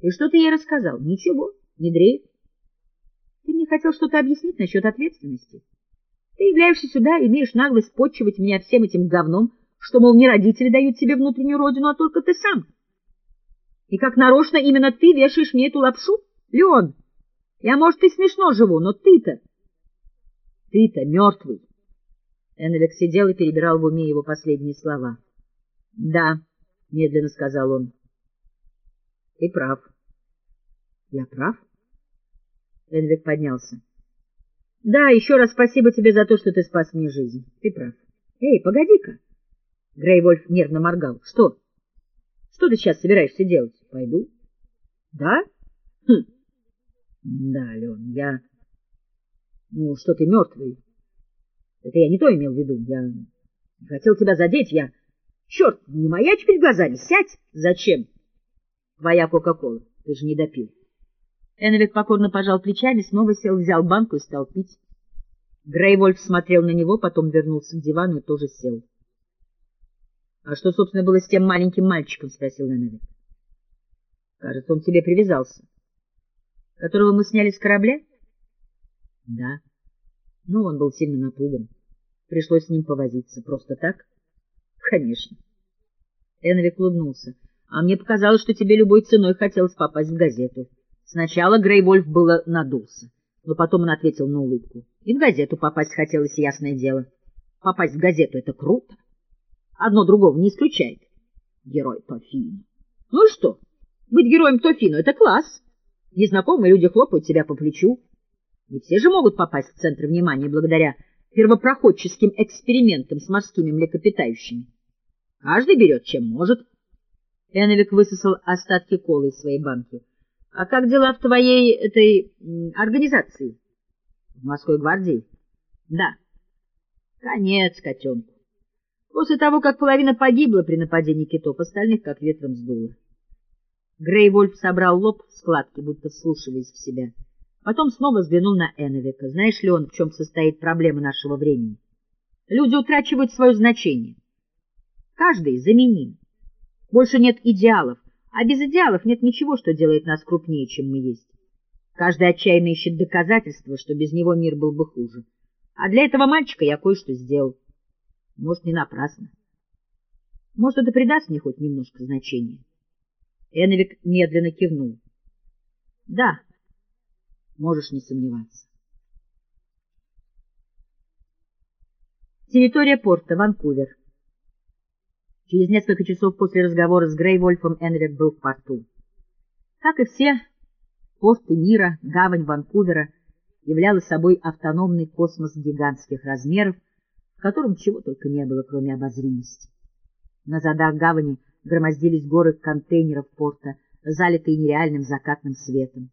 И что ты ей рассказал? Ничего, не дрейф. Ты мне хотел что-то объяснить насчет ответственности. Ты являешься сюда, имеешь наглость почивать меня всем этим говном, что, мол, не родители дают тебе внутреннюю родину, а только ты сам. И как нарочно именно ты вешаешь мне эту лапшу? Леон, я, может, и смешно живу, но ты-то... Ты-то мертвый. Эннвик сидел и перебирал в уме его последние слова. — Да, — медленно сказал он. — Ты прав. — Я прав? Энвик поднялся. — Да, еще раз спасибо тебе за то, что ты спас мне жизнь. Ты прав. — Эй, погоди-ка! Грейвольф нервно моргал. — Что? Что ты сейчас собираешься делать? — Пойду. — Да? — Хм. — Да, Лен, я... Ну, что ты мертвый? Это я не то имел в виду. Я хотел тебя задеть, я... Черт, не маячь перед глазами, сядь! Зачем? Твоя Кока-Кола, ты же не допил. Эннвик покорно пожал плечами, снова сел, взял банку и стал пить. Грейвольф смотрел на него, потом вернулся к дивану и тоже сел. — А что, собственно, было с тем маленьким мальчиком? — спросил Эннвик. — Кажется, он тебе привязался. — Которого мы сняли с корабля? — Да. Ну, он был сильно напуган. Пришлось с ним повозиться. Просто так? — Конечно. Эннвик улыбнулся. — А мне показалось, что тебе любой ценой хотелось попасть в газету. — Сначала Грейвольф было надулся, но потом он ответил на улыбку. И в газету попасть хотелось, ясное дело. Попасть в газету — это круто. Одно другого не исключает. Герой Тофино. Ну и что? Быть героем Тофино — это класс. Незнакомые люди хлопают тебя по плечу. Не все же могут попасть в центр внимания благодаря первопроходческим экспериментам с морскими млекопитающими. Каждый берет, чем может. Эновик высосал остатки колы из своей банки. — А как дела в твоей этой организации? — В морской гвардии? — Да. — Конец котенку. После того, как половина погибла при нападении китов, остальных как ветром сдуло. Грейвольф собрал лоб в складки, будто вслушиваясь в себя. Потом снова взглянул на Эновика. Знаешь ли он, в чем состоит проблема нашего времени? Люди утрачивают свое значение. Каждый заменим. Больше нет идеалов, а без идеалов нет ничего, что делает нас крупнее, чем мы есть. Каждый отчаянно ищет доказательства, что без него мир был бы хуже. А для этого мальчика я кое-что сделал. Может, не напрасно. Может, это придаст мне хоть немножко значения. Эновик медленно кивнул. Да, можешь не сомневаться. Территория порта, Ванкувер. Через несколько часов после разговора с Грейвольфом Энвик был в порту. Как и все порты мира, гавань Ванкувера являла собой автономный космос гигантских размеров, в котором чего только не было, кроме обозримости. На задах гавани громоздились горы контейнеров порта, залитые нереальным закатным светом.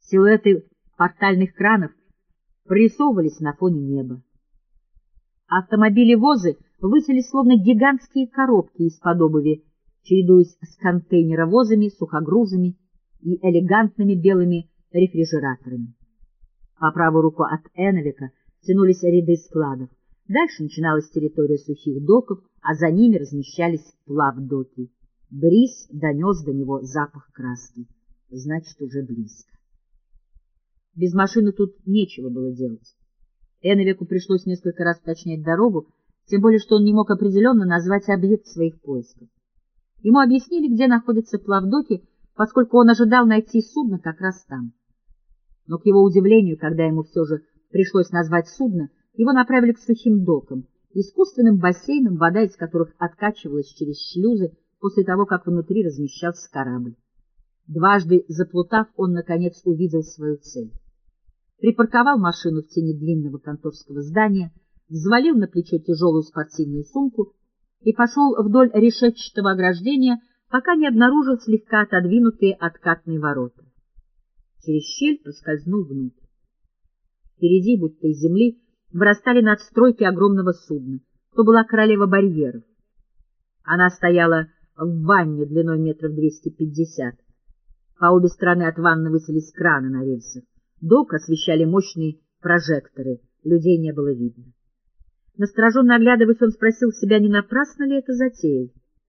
Силуэты портальных кранов прорисовывались на фоне неба. Автомобили-возы высились словно гигантские коробки из-под обуви, чередуясь с контейнеровозами, сухогрузами и элегантными белыми рефрижераторами. По правую руку от Эновика тянулись ряды складов. Дальше начиналась территория сухих доков, а за ними размещались плавдоки. Бриз донес до него запах краски. Значит, уже близко. Без машины тут нечего было делать. Эновику пришлось несколько раз уточнять дорогу, тем более что он не мог определенно назвать объект своих поисков. Ему объяснили, где находятся плавдоки, поскольку он ожидал найти судно как раз там. Но, к его удивлению, когда ему все же пришлось назвать судно, его направили к сухим докам, искусственным бассейнам, вода из которых откачивалась через шлюзы после того, как внутри размещался корабль. Дважды заплутав, он, наконец, увидел свою цель. Припарковал машину в тени длинного конторского здания, взвалил на плечо тяжелую спортивную сумку и пошел вдоль решетчатого ограждения, пока не обнаружил слегка отодвинутые откатные ворота. Через щель проскользнул внутрь. Впереди, будто из земли, вырастали надстройки огромного судна. То была королева барьеров. Она стояла в ванне длиной метров двести пятьдесят. По обе стороны от ванны высились краны на рельсах. Док освещали мощные прожекторы, людей не было видно. Настороженно оглядываясь, он спросил себя, не напрасно ли это затеял.